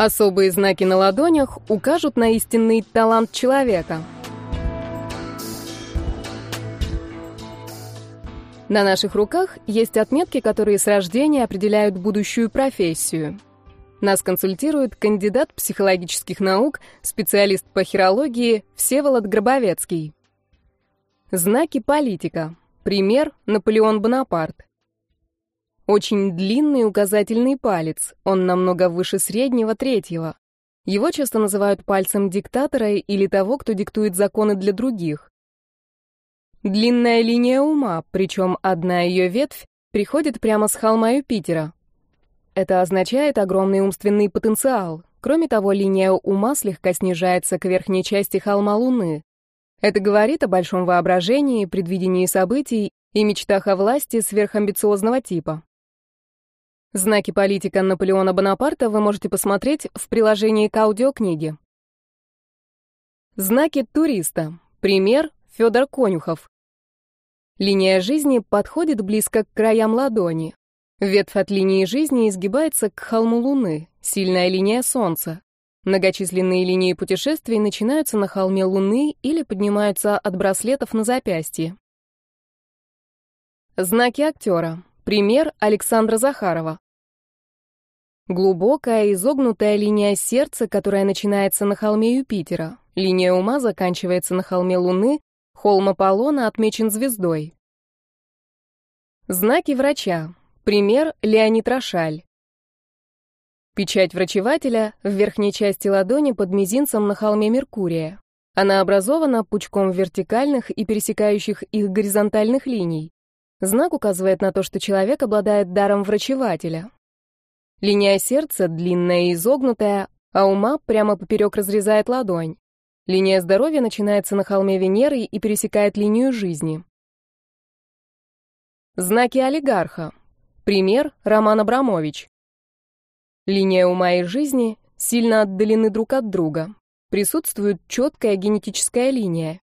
Особые знаки на ладонях укажут на истинный талант человека. На наших руках есть отметки, которые с рождения определяют будущую профессию. Нас консультирует кандидат психологических наук, специалист по хирологии Всеволод Гробовецкий. Знаки политика. Пример – Наполеон Бонапарт. Очень длинный указательный палец, он намного выше среднего третьего. Его часто называют пальцем диктатора или того, кто диктует законы для других. Длинная линия ума, причем одна ее ветвь приходит прямо с холма Юпитера. Это означает огромный умственный потенциал. Кроме того, линия ума слегка снижается к верхней части холма Луны. Это говорит о большом воображении, предвидении событий и мечтах о власти сверхамбициозного типа. Знаки политика Наполеона Бонапарта вы можете посмотреть в приложении к аудиокниге. Знаки туриста. Пример — Федор Конюхов. Линия жизни подходит близко к краям ладони. Ветвь от линии жизни изгибается к холму Луны, сильная линия Солнца. Многочисленные линии путешествий начинаются на холме Луны или поднимаются от браслетов на запястье. Знаки актера. Пример Александра Захарова. Глубокая изогнутая линия сердца, которая начинается на холме Юпитера. Линия ума заканчивается на холме Луны, холм Аполлона отмечен звездой. Знаки врача. Пример Леонид Рошаль. Печать врачевателя в верхней части ладони под мизинцем на холме Меркурия. Она образована пучком вертикальных и пересекающих их горизонтальных линий. Знак указывает на то, что человек обладает даром врачевателя. Линия сердца длинная и изогнутая, а ума прямо поперек разрезает ладонь. Линия здоровья начинается на холме Венеры и пересекает линию жизни. Знаки олигарха. Пример — Роман Абрамович. Линия ума и жизни сильно отдалены друг от друга. Присутствует четкая генетическая линия.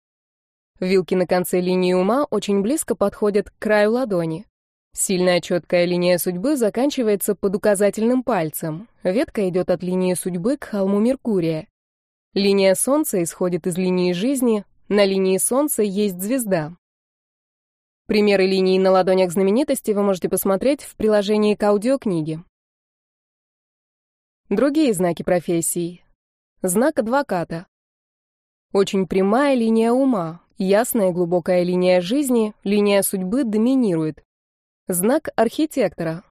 Вилки на конце линии ума очень близко подходят к краю ладони. Сильная четкая линия судьбы заканчивается под указательным пальцем. Ветка идет от линии судьбы к холму Меркурия. Линия Солнца исходит из линии жизни, на линии Солнца есть звезда. Примеры линий на ладонях знаменитости вы можете посмотреть в приложении к аудиокниге. Другие знаки профессий. Знак адвоката. Очень прямая линия ума, Ясная глубокая линия жизни, линия судьбы доминирует. Знак архитектора.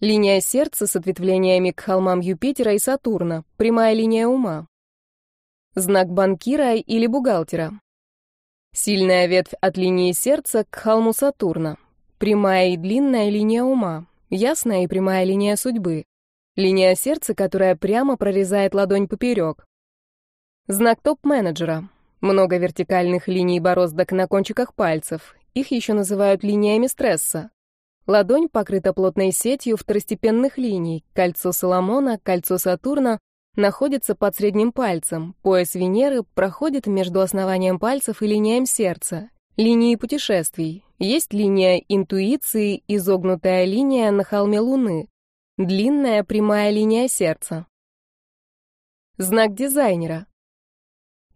Линия сердца с ответвлениями к холмам Юпитера и Сатурна, прямая линия ума. Знак банкира или бухгалтера. Сильная ветвь от линии сердца к холму Сатурна. Прямая и длинная линия ума. Ясная и прямая линия судьбы. Линия сердца, которая прямо прорезает ладонь поперек. Знак топ-менеджера. Много вертикальных линий бороздок на кончиках пальцев. Их еще называют линиями стресса. Ладонь покрыта плотной сетью второстепенных линий. Кольцо Соломона, кольцо Сатурна находится под средним пальцем. Пояс Венеры проходит между основанием пальцев и линией сердца. Линии путешествий. Есть линия интуиции, изогнутая линия на холме Луны. Длинная прямая линия сердца. Знак дизайнера.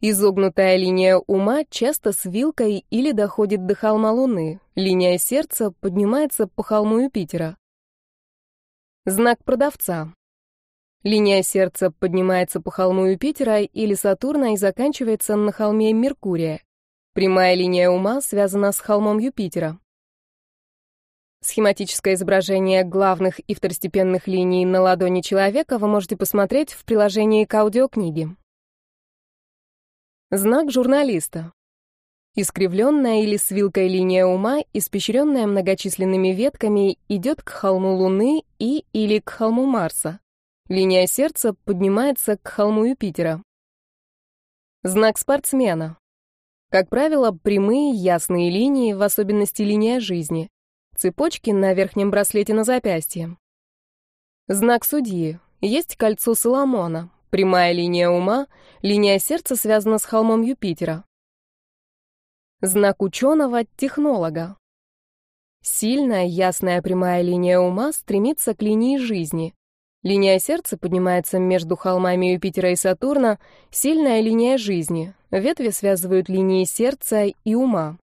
Изогнутая линия ума часто с вилкой или доходит до холма Луны. Линия сердца поднимается по холму Юпитера. Знак продавца. Линия сердца поднимается по холму Юпитера или Сатурна и заканчивается на холме Меркурия. Прямая линия ума связана с холмом Юпитера. Схематическое изображение главных и второстепенных линий на ладони человека вы можете посмотреть в приложении к аудиокниге. Знак журналиста. Искривленная или с вилкой линия ума, испещренная многочисленными ветками, идет к холму Луны и или к холму Марса. Линия сердца поднимается к холму Юпитера. Знак спортсмена. Как правило, прямые, ясные линии, в особенности линия жизни. Цепочки на верхнем браслете на запястье. Знак судьи. Есть кольцо Соломона. Прямая линия ума, линия сердца связана с холмом Юпитера. Знак ученого — технолога. Сильная, ясная прямая линия ума стремится к линии жизни. Линия сердца поднимается между холмами Юпитера и Сатурна, сильная линия жизни. Ветви связывают линии сердца и ума.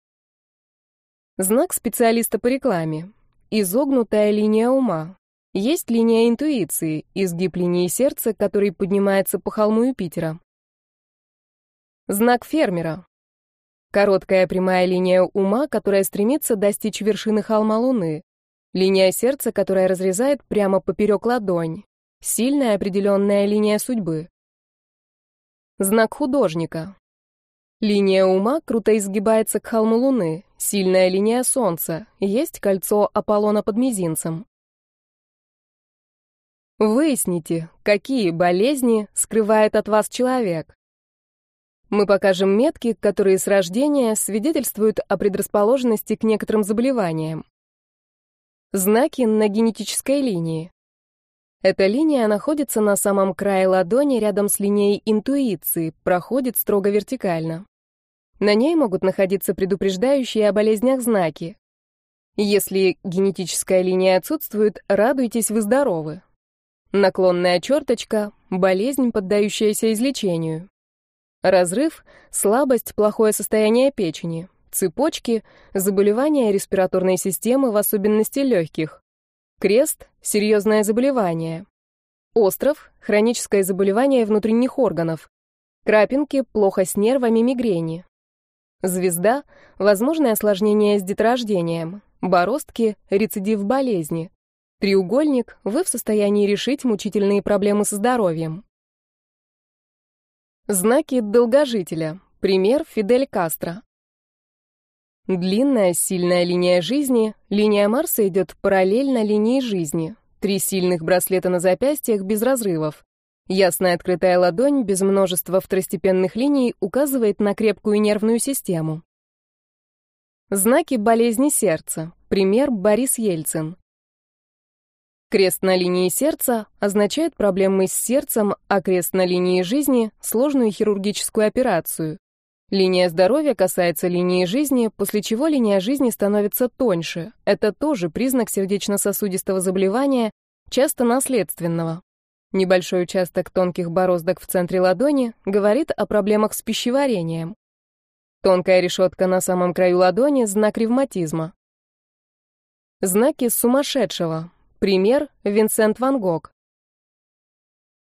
Знак специалиста по рекламе. Изогнутая линия ума. Есть линия интуиции, изгиб линии сердца, который поднимается по холму Юпитера. Знак фермера. Короткая прямая линия ума, которая стремится достичь вершины холма Луны. Линия сердца, которая разрезает прямо поперек ладонь. Сильная определенная линия судьбы. Знак художника. Линия ума круто изгибается к холму Луны. Сильная линия Солнца. Есть кольцо Аполлона под мизинцем. Выясните, какие болезни скрывает от вас человек. Мы покажем метки, которые с рождения свидетельствуют о предрасположенности к некоторым заболеваниям. Знаки на генетической линии. Эта линия находится на самом крае ладони рядом с линией интуиции, проходит строго вертикально. На ней могут находиться предупреждающие о болезнях знаки. Если генетическая линия отсутствует, радуйтесь, вы здоровы. Наклонная черточка – болезнь, поддающаяся излечению. Разрыв – слабость, плохое состояние печени цепочки, заболевания респираторной системы, в особенности легких. Крест – серьезное заболевание. Остров – хроническое заболевание внутренних органов. Крапинки – плохо с нервами, мигрени. Звезда – возможное осложнение с деторождением. Бороздки – рецидив болезни. Треугольник – вы в состоянии решить мучительные проблемы со здоровьем. Знаки долгожителя. Пример Фидель Кастро. Длинная, сильная линия жизни, линия Марса идет параллельно линии жизни. Три сильных браслета на запястьях без разрывов. Ясная открытая ладонь без множества второстепенных линий указывает на крепкую нервную систему. Знаки болезни сердца. Пример Борис Ельцин. Крест на линии сердца означает проблемы с сердцем, а крест на линии жизни — сложную хирургическую операцию. Линия здоровья касается линии жизни, после чего линия жизни становится тоньше. Это тоже признак сердечно-сосудистого заболевания, часто наследственного. Небольшой участок тонких бороздок в центре ладони говорит о проблемах с пищеварением. Тонкая решетка на самом краю ладони — знак ревматизма. Знаки сумасшедшего. Пример — Винсент Ван Гог.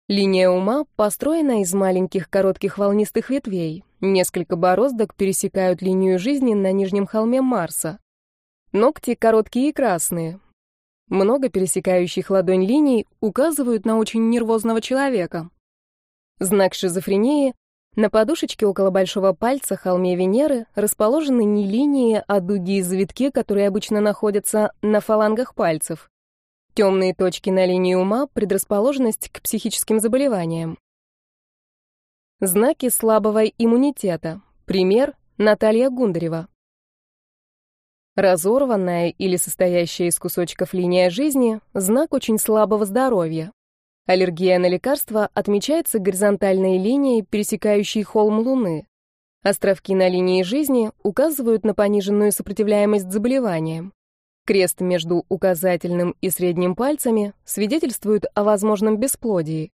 Линия ума построена из маленьких коротких волнистых ветвей. Несколько бороздок пересекают линию жизни на нижнем холме Марса. Ногти короткие и красные. Много пересекающих ладонь линий указывают на очень нервозного человека. Знак шизофрении на подушечке около большого пальца холме Венеры расположены не линии, а дуги и завитки, которые обычно находятся на фалангах пальцев. Темные точки на линии ума — предрасположенность к психическим заболеваниям. Знаки слабого иммунитета. Пример — Наталья Гундарева. Разорванная или состоящая из кусочков линия жизни — знак очень слабого здоровья. Аллергия на лекарства отмечается горизонтальной линией, пересекающей холм Луны. Островки на линии жизни указывают на пониженную сопротивляемость заболеваниям. Крест между указательным и средним пальцами свидетельствует о возможном бесплодии.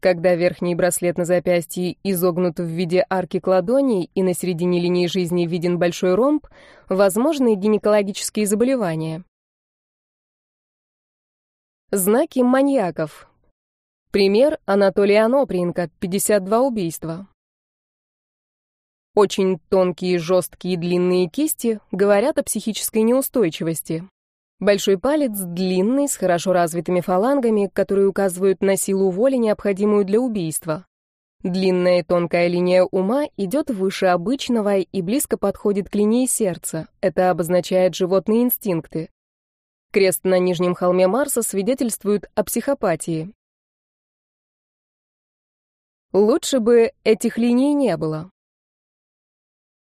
Когда верхний браслет на запястье изогнут в виде арки к ладони и на середине линии жизни виден большой ромб, возможны гинекологические заболевания. Знаки маньяков. Пример Анатолий Анопренко, 52 убийства. Очень тонкие, жесткие длинные кисти говорят о психической неустойчивости. Большой палец длинный, с хорошо развитыми фалангами, которые указывают на силу воли, необходимую для убийства. Длинная и тонкая линия ума идет выше обычного и близко подходит к линии сердца. Это обозначает животные инстинкты. Крест на нижнем холме Марса свидетельствует о психопатии. Лучше бы этих линий не было.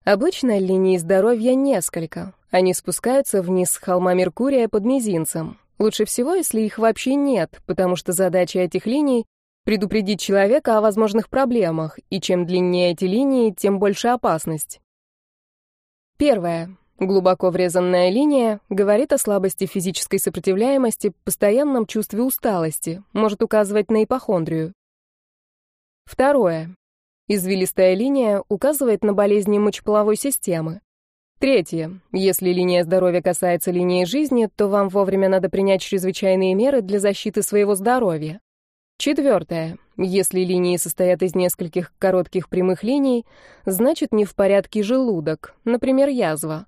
Обычно линий здоровья несколько. Они спускаются вниз с холма Меркурия под мизинцем. Лучше всего, если их вообще нет, потому что задача этих линий — предупредить человека о возможных проблемах, и чем длиннее эти линии, тем больше опасность. Первое. Глубоко врезанная линия говорит о слабости физической сопротивляемости, постоянном чувстве усталости, может указывать на ипохондрию. Второе. Извилистая линия указывает на болезни мочеполовой системы. Третье. Если линия здоровья касается линии жизни, то вам вовремя надо принять чрезвычайные меры для защиты своего здоровья. Четвертое. Если линии состоят из нескольких коротких прямых линий, значит не в порядке желудок, например, язва.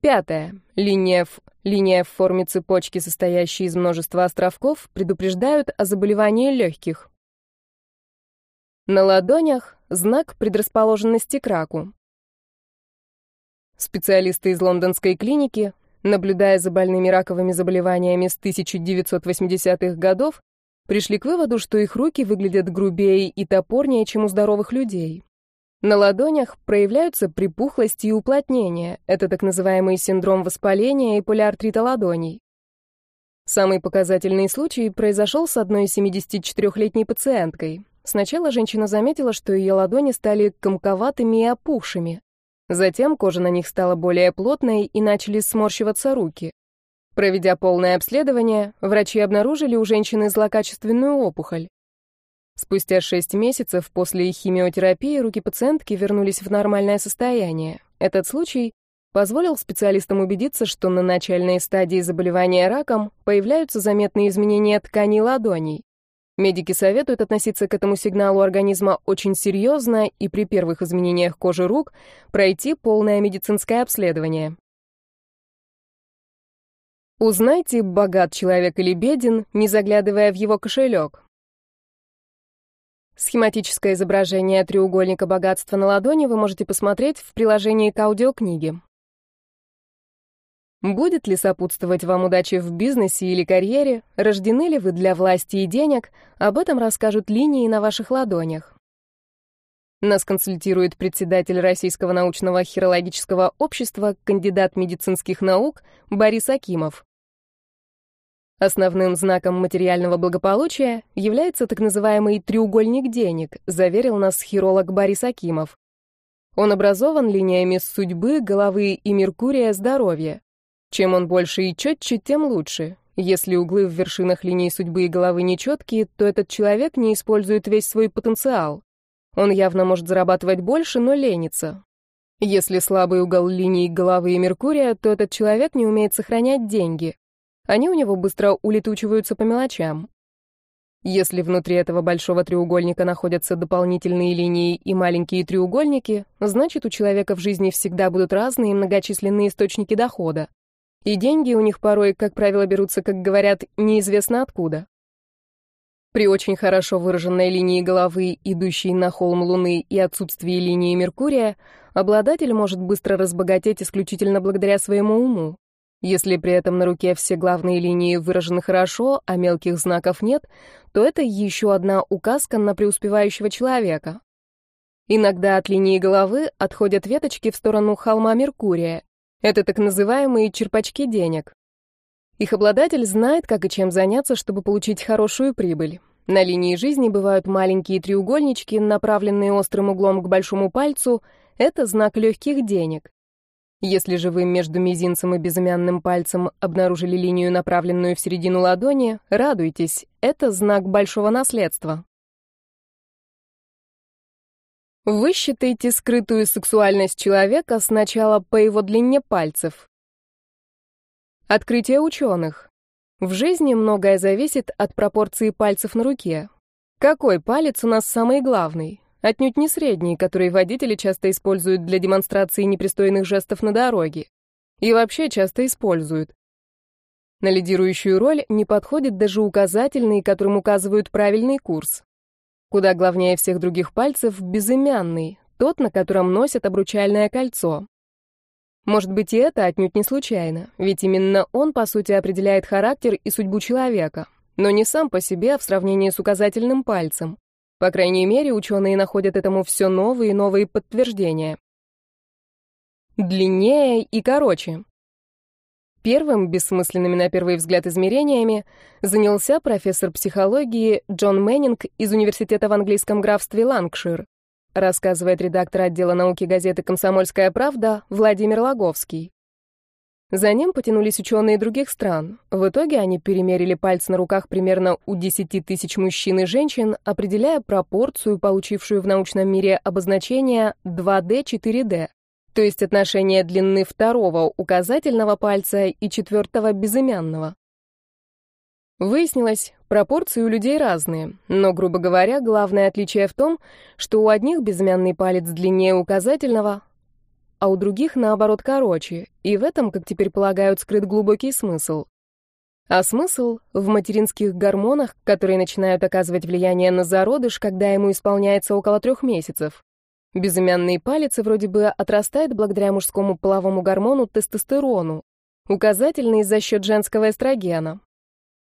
Пятое. Линия в, линия в форме цепочки, состоящей из множества островков, предупреждают о заболевании легких. На ладонях знак предрасположенности к раку. Специалисты из лондонской клиники, наблюдая за больными раковыми заболеваниями с 1980-х годов, пришли к выводу, что их руки выглядят грубее и топорнее, чем у здоровых людей. На ладонях проявляются припухлости и уплотнения. Это так называемый синдром воспаления и полиартрита ладоней. Самый показательный случай произошел с одной 74-летней пациенткой. Сначала женщина заметила, что ее ладони стали комковатыми и опухшими. Затем кожа на них стала более плотной и начали сморщиваться руки. Проведя полное обследование, врачи обнаружили у женщины злокачественную опухоль. Спустя шесть месяцев после химиотерапии руки пациентки вернулись в нормальное состояние. Этот случай позволил специалистам убедиться, что на начальной стадии заболевания раком появляются заметные изменения тканей ладоней. Медики советуют относиться к этому сигналу организма очень серьезно и при первых изменениях кожи рук пройти полное медицинское обследование. Узнайте, богат человек или беден, не заглядывая в его кошелек. Схематическое изображение треугольника богатства на ладони вы можете посмотреть в приложении к аудиокниге. Будет ли сопутствовать вам удача в бизнесе или карьере, рождены ли вы для власти и денег, об этом расскажут линии на ваших ладонях. Нас консультирует председатель Российского научного хирологического общества, кандидат медицинских наук Борис Акимов. Основным знаком материального благополучия является так называемый треугольник денег, заверил нас хиролог Борис Акимов. Он образован линиями судьбы, головы и Меркурия здоровья. Чем он больше и четче, тем лучше. Если углы в вершинах линии судьбы и головы нечеткие, то этот человек не использует весь свой потенциал. Он явно может зарабатывать больше, но ленится. Если слабый угол линии головы и Меркурия, то этот человек не умеет сохранять деньги. Они у него быстро улетучиваются по мелочам. Если внутри этого большого треугольника находятся дополнительные линии и маленькие треугольники, значит, у человека в жизни всегда будут разные многочисленные источники дохода. И деньги у них порой, как правило, берутся, как говорят, неизвестно откуда. При очень хорошо выраженной линии головы, идущей на холм Луны, и отсутствии линии Меркурия, обладатель может быстро разбогатеть исключительно благодаря своему уму. Если при этом на руке все главные линии выражены хорошо, а мелких знаков нет, то это еще одна указка на преуспевающего человека. Иногда от линии головы отходят веточки в сторону холма Меркурия. Это так называемые черпачки денег. Их обладатель знает, как и чем заняться, чтобы получить хорошую прибыль. На линии жизни бывают маленькие треугольнички, направленные острым углом к большому пальцу. Это знак легких денег. Если же вы между мизинцем и безымянным пальцем обнаружили линию, направленную в середину ладони, радуйтесь, это знак большого наследства. Высчитайте скрытую сексуальность человека сначала по его длине пальцев. Открытие ученых. В жизни многое зависит от пропорции пальцев на руке. Какой палец у нас самый главный? Отнюдь не средний, который водители часто используют для демонстрации непристойных жестов на дороге. И вообще часто используют. На лидирующую роль не подходит даже указательный, которым указывают правильный курс. Куда главнее всех других пальцев безымянный, тот, на котором носят обручальное кольцо. Может быть, и это отнюдь не случайно, ведь именно он, по сути, определяет характер и судьбу человека, но не сам по себе, а в сравнении с указательным пальцем. По крайней мере, ученые находят этому все новые и новые подтверждения. Длиннее и короче. Первым, бессмысленными на первый взгляд измерениями, занялся профессор психологии Джон Мэннинг из университета в английском графстве Лангшир, рассказывает редактор отдела науки газеты «Комсомольская правда» Владимир Логовский. За ним потянулись ученые других стран. В итоге они перемерили пальцы на руках примерно у 10 тысяч мужчин и женщин, определяя пропорцию, получившую в научном мире обозначение 2D-4D, то есть отношение длины второго указательного пальца и четвертого безымянного. Выяснилось, пропорции у людей разные, но, грубо говоря, главное отличие в том, что у одних безымянный палец длиннее указательного, а у других, наоборот, короче, и в этом, как теперь полагают, скрыт глубокий смысл. А смысл в материнских гормонах, которые начинают оказывать влияние на зародыш, когда ему исполняется около трех месяцев. Безымянный палец вроде бы отрастает благодаря мужскому половому гормону тестостерону, указательный за счет женского эстрогена.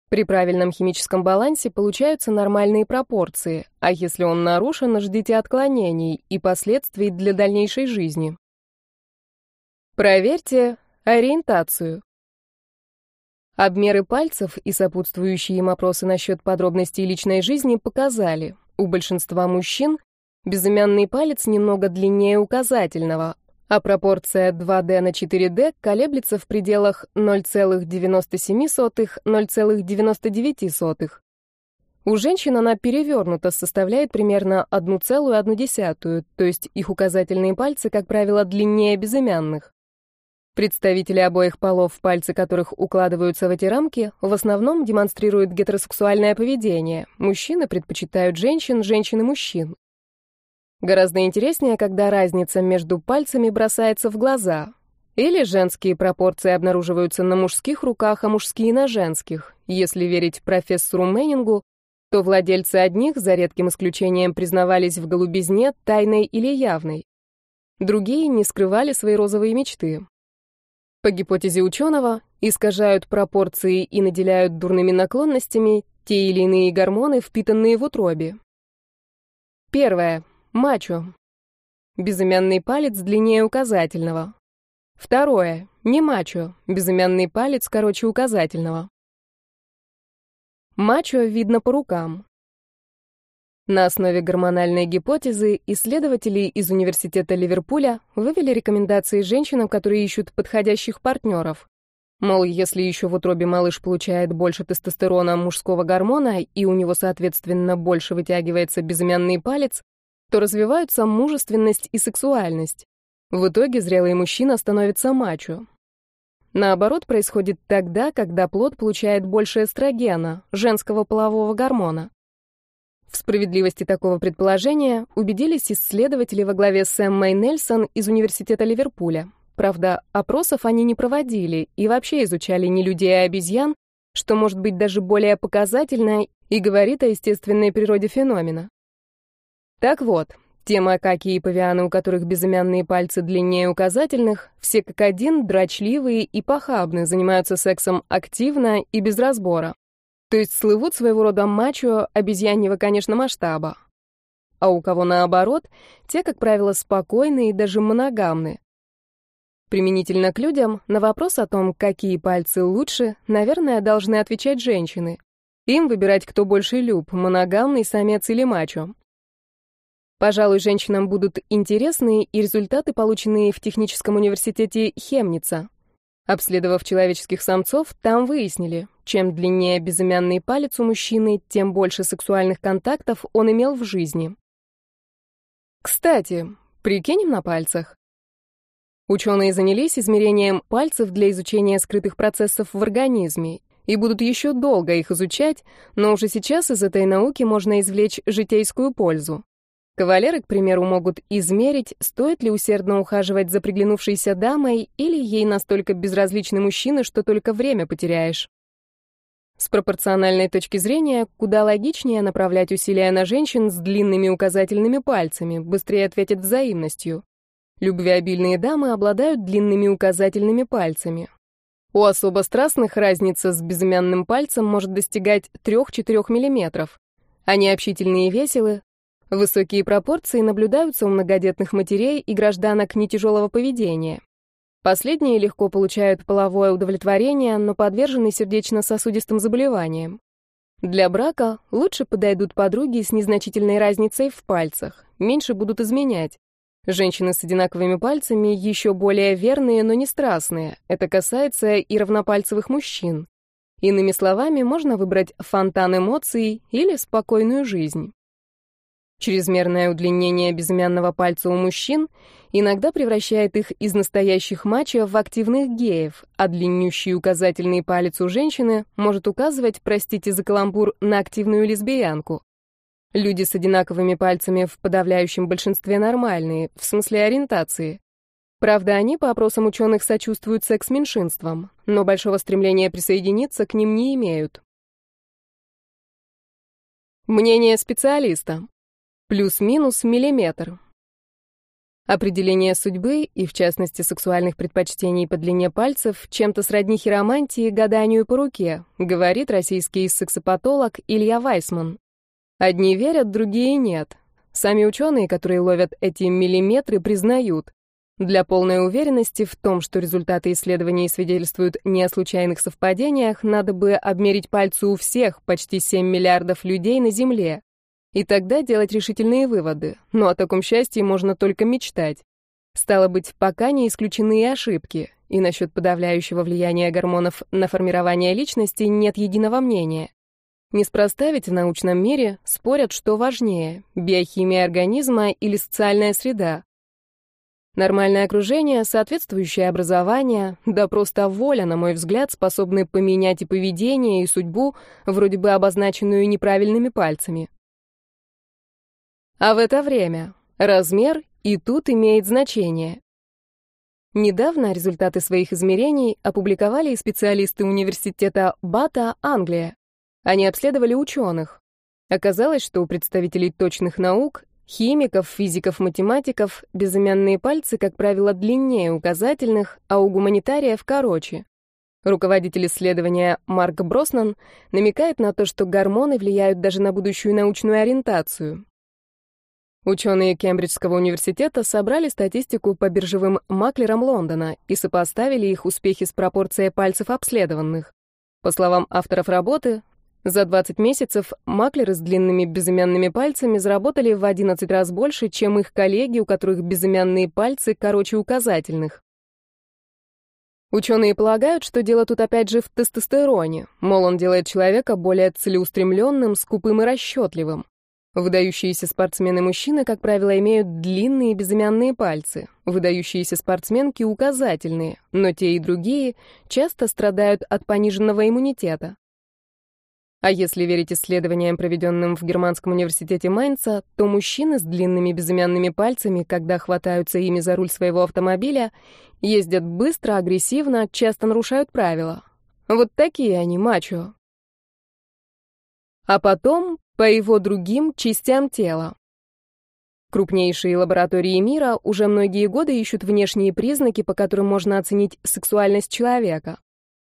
При правильном химическом балансе получаются нормальные пропорции, а если он нарушен, ждите отклонений и последствий для дальнейшей жизни. Проверьте ориентацию. Обмеры пальцев и сопутствующие им опросы насчет подробностей личной жизни показали, у большинства мужчин безымянный палец немного длиннее указательного, а пропорция 2D на 4D колеблется в пределах 0,97-0,99. У женщин она перевернута, составляет примерно 1,1, то есть их указательные пальцы, как правило, длиннее безымянных. Представители обоих полов, пальцы которых укладываются в эти рамки, в основном демонстрируют гетеросексуальное поведение. Мужчины предпочитают женщин, женщины мужчин. Гораздо интереснее, когда разница между пальцами бросается в глаза. Или женские пропорции обнаруживаются на мужских руках, а мужские на женских. Если верить профессору Мэннингу, то владельцы одних, за редким исключением, признавались в голубизне, тайной или явной. Другие не скрывали свои розовые мечты. По гипотезе ученого, искажают пропорции и наделяют дурными наклонностями те или иные гормоны, впитанные в утробе. Первое. Мачо. Безымянный палец длиннее указательного. Второе. Не мачо. Безымянный палец короче указательного. Мачо видно по рукам. На основе гормональной гипотезы исследователи из Университета Ливерпуля вывели рекомендации женщинам, которые ищут подходящих партнеров. Мол, если еще в утробе малыш получает больше тестостерона мужского гормона и у него, соответственно, больше вытягивается безымянный палец, то развиваются мужественность и сексуальность. В итоге зрелый мужчина становится мачо. Наоборот, происходит тогда, когда плод получает больше эстрогена, женского полового гормона. В справедливости такого предположения убедились исследователи во главе с Эммой Нельсон из Университета Ливерпуля. Правда, опросов они не проводили и вообще изучали не людей, а обезьян, что может быть даже более показательно и говорит о естественной природе феномена. Так вот, те макаки и павианы, у которых безымянные пальцы длиннее указательных, все как один дрочливые и похабные, занимаются сексом активно и без разбора. То есть слывут своего рода мачо обезьяньего, конечно, масштаба. А у кого наоборот, те, как правило, спокойные и даже моногамны. Применительно к людям, на вопрос о том, какие пальцы лучше, наверное, должны отвечать женщины. Им выбирать, кто больше люб, моногамный самец или мачо. Пожалуй, женщинам будут интересны и результаты, полученные в Техническом университете Хемница. Обследовав человеческих самцов, там выяснили, чем длиннее безымянный палец у мужчины, тем больше сексуальных контактов он имел в жизни. Кстати, прикинем на пальцах. Ученые занялись измерением пальцев для изучения скрытых процессов в организме и будут еще долго их изучать, но уже сейчас из этой науки можно извлечь житейскую пользу. Кавалеры, к примеру, могут измерить, стоит ли усердно ухаживать за приглянувшейся дамой или ей настолько безразличный мужчина, что только время потеряешь. С пропорциональной точки зрения, куда логичнее направлять усилия на женщин с длинными указательными пальцами, быстрее ответят взаимностью. Любвеобильные дамы обладают длинными указательными пальцами. У особо страстных разница с безымянным пальцем может достигать 3-4 мм. Они общительные и веселы, Высокие пропорции наблюдаются у многодетных матерей и гражданок нетяжелого поведения. Последние легко получают половое удовлетворение, но подвержены сердечно-сосудистым заболеваниям. Для брака лучше подойдут подруги с незначительной разницей в пальцах, меньше будут изменять. Женщины с одинаковыми пальцами еще более верные, но не страстные. Это касается и равнопальцевых мужчин. Иными словами, можно выбрать фонтан эмоций или спокойную жизнь. Чрезмерное удлинение безымянного пальца у мужчин иногда превращает их из настоящих мачо в активных геев, а длиннющий указательный палец у женщины может указывать, простите за каламбур, на активную лесбиянку. Люди с одинаковыми пальцами в подавляющем большинстве нормальные, в смысле ориентации. Правда, они по опросам ученых сочувствуют секс-меньшинствам, но большого стремления присоединиться к ним не имеют. Мнение специалиста. Плюс-минус миллиметр. Определение судьбы, и в частности сексуальных предпочтений по длине пальцев, чем-то сродни хиромантии гаданию по руке, говорит российский сексопатолог Илья Вайсман. Одни верят, другие нет. Сами ученые, которые ловят эти миллиметры, признают. Для полной уверенности в том, что результаты исследований свидетельствуют не о случайных совпадениях, надо бы обмерить пальцы у всех, почти 7 миллиардов людей на Земле. И тогда делать решительные выводы. Но о таком счастье можно только мечтать. Стало быть, пока не исключены и ошибки. И насчет подавляющего влияния гормонов на формирование личности нет единого мнения. Неспроста ведь в научном мире спорят, что важнее – биохимия организма или социальная среда. Нормальное окружение, соответствующее образование, да просто воля, на мой взгляд, способны поменять и поведение, и судьбу, вроде бы обозначенную неправильными пальцами. А в это время размер и тут имеет значение. Недавно результаты своих измерений опубликовали специалисты университета Бата, Англия. Они обследовали ученых. Оказалось, что у представителей точных наук, химиков, физиков, математиков, безымянные пальцы, как правило, длиннее указательных, а у гуманитариев короче. Руководитель исследования Марк Броснан намекает на то, что гормоны влияют даже на будущую научную ориентацию. Ученые Кембриджского университета собрали статистику по биржевым маклерам Лондона и сопоставили их успехи с пропорцией пальцев обследованных. По словам авторов работы, за 20 месяцев маклеры с длинными безымянными пальцами заработали в 11 раз больше, чем их коллеги, у которых безымянные пальцы короче указательных. Ученые полагают, что дело тут опять же в тестостероне, мол, он делает человека более целеустремленным, скупым и расчетливым. Выдающиеся спортсмены-мужчины, как правило, имеют длинные безымянные пальцы, выдающиеся спортсменки — указательные, но те и другие часто страдают от пониженного иммунитета. А если верить исследованиям, проведенным в Германском университете Майнца, то мужчины с длинными безымянными пальцами, когда хватаются ими за руль своего автомобиля, ездят быстро, агрессивно, часто нарушают правила. Вот такие они, мачо. А потом по его другим частям тела. Крупнейшие лаборатории мира уже многие годы ищут внешние признаки, по которым можно оценить сексуальность человека.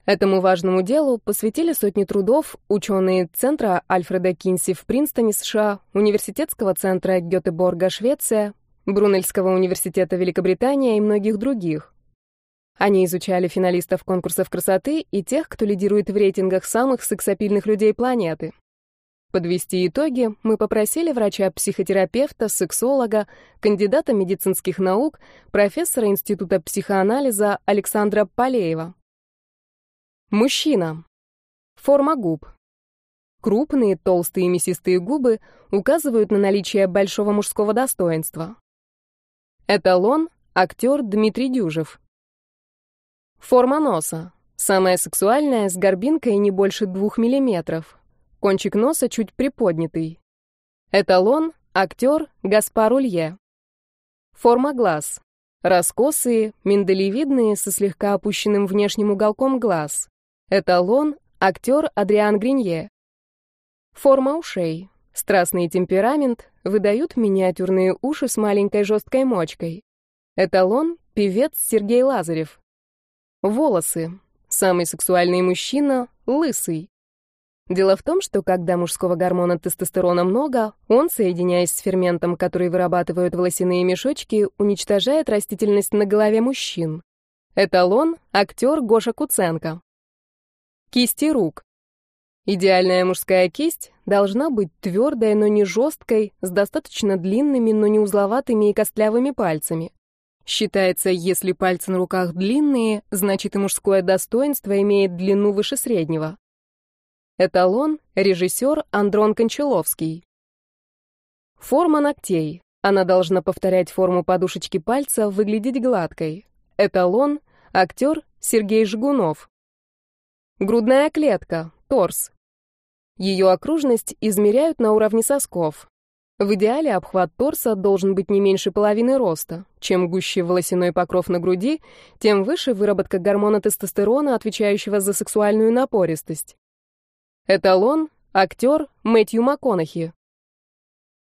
Этому важному делу посвятили сотни трудов ученые Центра Альфреда Кинси в Принстоне, США, Университетского центра Гетеборга, Швеция, Брунельского университета Великобритания и многих других. Они изучали финалистов конкурсов красоты и тех, кто лидирует в рейтингах самых сексапильных людей планеты. Подвести итоги мы попросили врача-психотерапевта, сексолога, кандидата медицинских наук, профессора Института психоанализа Александра Полеева. Мужчина. Форма губ. Крупные, толстые и мясистые губы указывают на наличие большого мужского достоинства. Эталон — актер Дмитрий Дюжев. Форма носа. Самая сексуальная, с горбинкой не больше двух миллиметров. Кончик носа чуть приподнятый. Эталон — актер Гаспар Улье. Форма глаз. Раскосые, миндалевидные, со слегка опущенным внешним уголком глаз. Эталон — актер Адриан Гринье. Форма ушей. Страстный темперамент выдают миниатюрные уши с маленькой жесткой мочкой. Эталон — певец Сергей Лазарев. Волосы. Самый сексуальный мужчина — лысый. Дело в том, что когда мужского гормона тестостерона много, он, соединяясь с ферментом, который вырабатывают волосяные мешочки, уничтожает растительность на голове мужчин. Эталон — актер Гоша Куценко. Кисти рук. Идеальная мужская кисть должна быть твердой, но не жесткой, с достаточно длинными, но не узловатыми и костлявыми пальцами. Считается, если пальцы на руках длинные, значит и мужское достоинство имеет длину выше среднего. Эталон — режиссер Андрон Кончаловский. Форма ногтей. Она должна повторять форму подушечки пальца, выглядеть гладкой. Эталон — актер Сергей Жгунов. Грудная клетка, торс. Ее окружность измеряют на уровне сосков. В идеале обхват торса должен быть не меньше половины роста. Чем гуще волосяной покров на груди, тем выше выработка гормона тестостерона, отвечающего за сексуальную напористость. Эталон — актер Мэтью МакКонахи.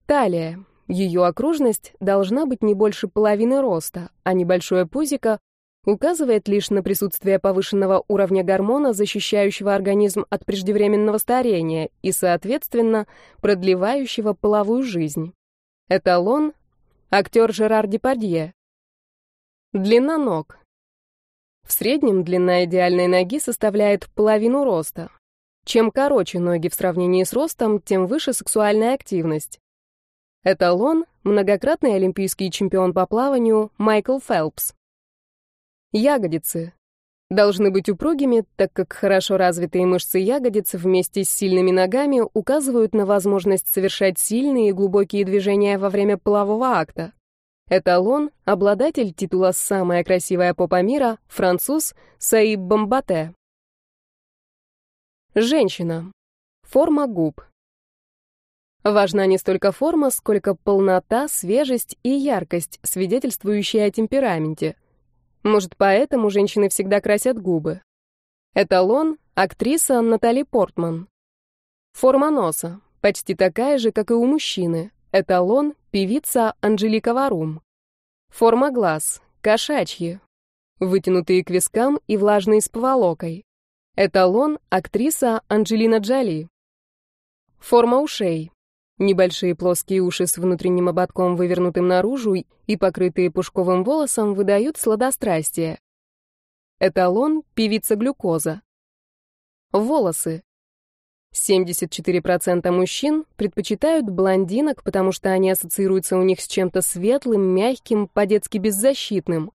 Талия. Ее окружность должна быть не больше половины роста, а небольшое пузико указывает лишь на присутствие повышенного уровня гормона, защищающего организм от преждевременного старения и, соответственно, продлевающего половую жизнь. Эталон — актер Жерар Депардье. Длина ног. В среднем длина идеальной ноги составляет половину роста, чем короче ноги в сравнении с ростом, тем выше сексуальная активность. Эталон — многократный олимпийский чемпион по плаванию Майкл Фелпс. Ягодицы. Должны быть упругими, так как хорошо развитые мышцы ягодиц вместе с сильными ногами указывают на возможность совершать сильные и глубокие движения во время полового акта. Эталон — обладатель титула «Самая красивая попа мира» француз Саиб Бомбате. Женщина. Форма губ. Важна не столько форма, сколько полнота, свежесть и яркость, свидетельствующие о темпераменте. Может, поэтому женщины всегда красят губы. Эталон — актриса Натали Портман. Форма носа. Почти такая же, как и у мужчины. Эталон — певица Анжелика Варум. Форма глаз. Кошачьи. Вытянутые к вискам и влажные с поволокой. Эталон — актриса Анджелина Джоли. Форма ушей. Небольшие плоские уши с внутренним ободком, вывернутым наружу и покрытые пушковым волосом, выдают сладострастие. Эталон — певица глюкоза. Волосы. 74% мужчин предпочитают блондинок, потому что они ассоциируются у них с чем-то светлым, мягким, по-детски беззащитным.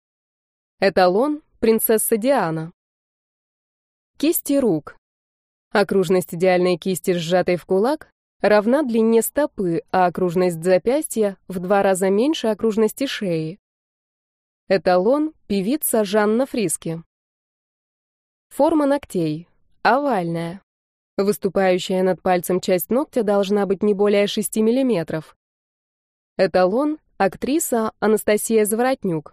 Эталон — принцесса Диана. Кисти рук. Окружность идеальной кисти, сжатой в кулак, равна длине стопы, а окружность запястья в два раза меньше окружности шеи. Эталон — певица Жанна Фриски. Форма ногтей. Овальная. Выступающая над пальцем часть ногтя должна быть не более 6 мм. Эталон — актриса Анастасия Заворотнюк.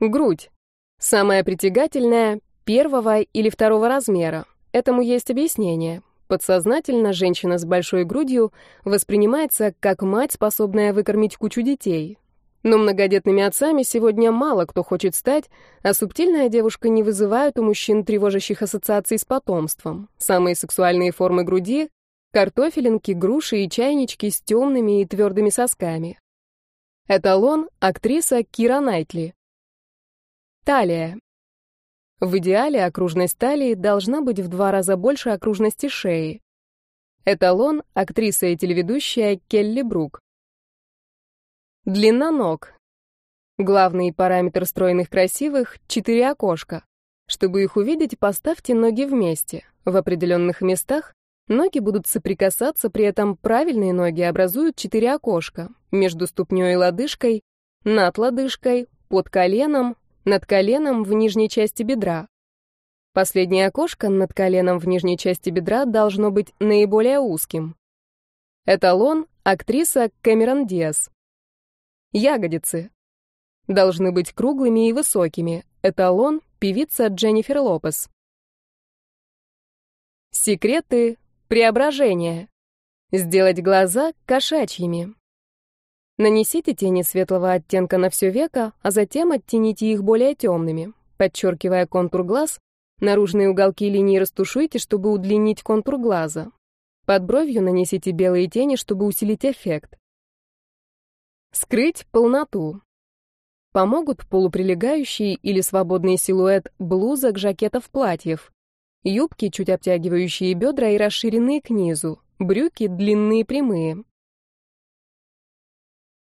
Грудь. Самая притягательная первого или второго размера. Этому есть объяснение. Подсознательно женщина с большой грудью воспринимается как мать, способная выкормить кучу детей. Но многодетными отцами сегодня мало кто хочет стать, а субтильная девушка не вызывает у мужчин тревожащих ассоциаций с потомством. Самые сексуальные формы груди — картофелинки, груши и чайнички с темными и твердыми сосками. Эталон — актриса Кира Найтли. Талия. В идеале окружность талии должна быть в два раза больше окружности шеи. Эталон — актриса и телеведущая Келли Брук. Длина ног. Главный параметр стройных красивых — четыре окошка. Чтобы их увидеть, поставьте ноги вместе. В определенных местах ноги будут соприкасаться, при этом правильные ноги образуют четыре окошка. Между ступней и лодыжкой, над лодыжкой, под коленом, над коленом в нижней части бедра. Последнее окошко над коленом в нижней части бедра должно быть наиболее узким. Эталон — актриса Кэмерон Диас. Ягодицы. Должны быть круглыми и высокими. Эталон — певица Дженнифер Лопес. Секреты преображения. Сделать глаза кошачьими. Нанесите тени светлого оттенка на все веко, а затем оттените их более темными. Подчеркивая контур глаз, наружные уголки линии растушуйте, чтобы удлинить контур глаза. Под бровью нанесите белые тени, чтобы усилить эффект. Скрыть полноту. Помогут полуприлегающий или свободный силуэт блузок, жакетов, платьев. Юбки, чуть обтягивающие бедра и расширенные к низу. Брюки длинные прямые.